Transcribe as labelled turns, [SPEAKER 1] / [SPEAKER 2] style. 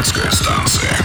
[SPEAKER 1] Пиратская станция.